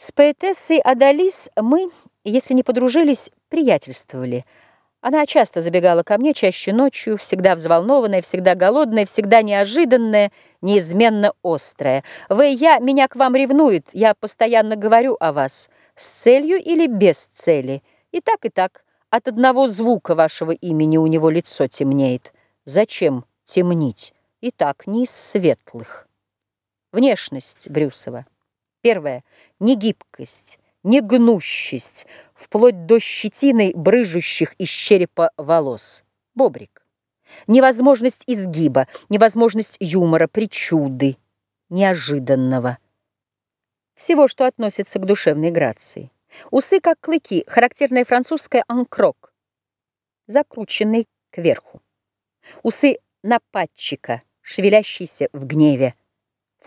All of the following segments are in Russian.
С поэтессой Адалис мы, если не подружились, приятельствовали. Она часто забегала ко мне, чаще ночью, всегда взволнованная, всегда голодная, всегда неожиданная, неизменно острая. «Вы, я, меня к вам ревнует, я постоянно говорю о вас. С целью или без цели? И так, и так. От одного звука вашего имени у него лицо темнеет. Зачем темнить? И так, не из светлых». Внешность Брюсова. Первое не гибкость, не гнущесть, вплоть до щетины брыжущих из черепа волос. Бобрик. Невозможность изгиба, невозможность юмора, причуды, неожиданного. Всего, что относится к душевной грации. Усы, как клыки, характерное французское анкрок, закрученный кверху. Усы нападчика, шевелящийся в гневе.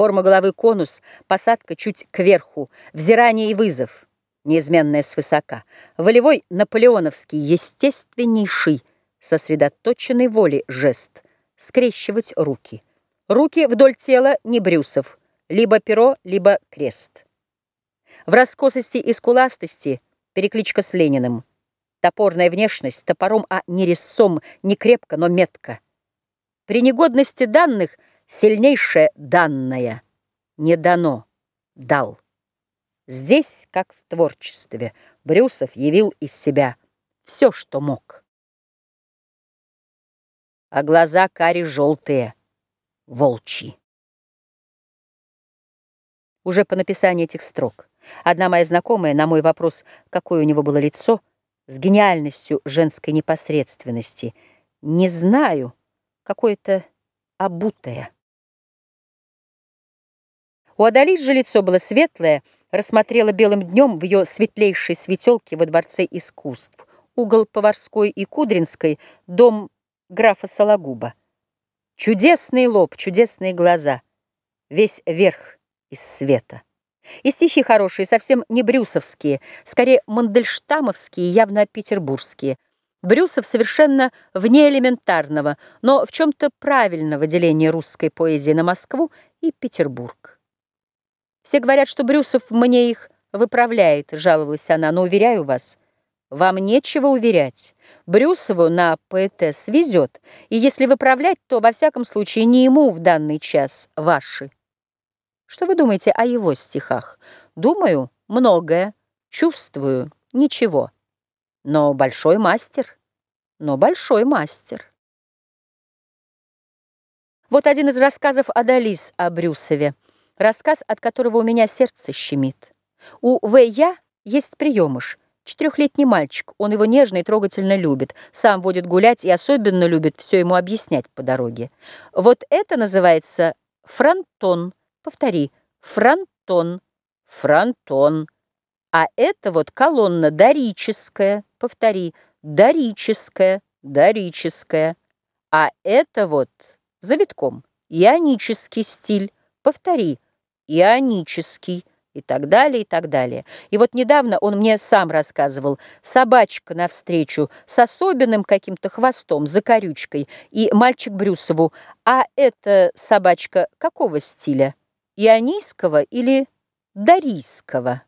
Форма головы конус, посадка чуть кверху, взирание и вызов, неизменная свысока. Волевой наполеоновский, естественнейший, сосредоточенный воли жест, скрещивать руки. Руки вдоль тела не брюсов, либо перо, либо крест. В раскосости и скуластости перекличка с Лениным. Топорная внешность топором, а не резцом, не крепко, но метко. При негодности данных – Сильнейшее данное не дано, дал. Здесь, как в творчестве, Брюсов явил из себя все, что мог. А глаза кари желтые, волчьи. Уже по написании этих строк одна моя знакомая на мой вопрос, какое у него было лицо, с гениальностью женской непосредственности, не знаю, какое-то обутое. У Адалис же лицо было светлое, рассмотрела белым днем в ее светлейшей светелке во Дворце искусств, угол Поварской и Кудринской, дом графа Сологуба. Чудесный лоб, чудесные глаза, весь верх из света. И стихи хорошие, совсем не брюсовские, скорее мандельштамовские, явно петербургские. Брюсов совершенно вне элементарного, но в чем-то правильного деления русской поэзии на Москву и Петербург. Все говорят, что Брюсов мне их выправляет, жаловалась она, но уверяю вас, вам нечего уверять. Брюсову на поэтесс везет, и если выправлять, то, во всяком случае, не ему в данный час ваши. Что вы думаете о его стихах? Думаю, многое. Чувствую, ничего. Но большой мастер, но большой мастер. Вот один из рассказов Адалис о Брюсове. Рассказ, от которого у меня сердце щемит. У В.Я. есть приемыш. Четырехлетний мальчик. Он его нежно и трогательно любит. Сам водит гулять и особенно любит все ему объяснять по дороге. Вот это называется фронтон. Повтори. Фронтон. Фронтон. А это вот колонна дорическая. Повтори. Дорическая. Дорическая. А это вот завитком. Ионический стиль. Повтори ионический и так далее, и так далее. И вот недавно он мне сам рассказывал, собачка навстречу с особенным каким-то хвостом, за корючкой, и мальчик Брюсову, а эта собачка какого стиля? Ионийского или дарийского?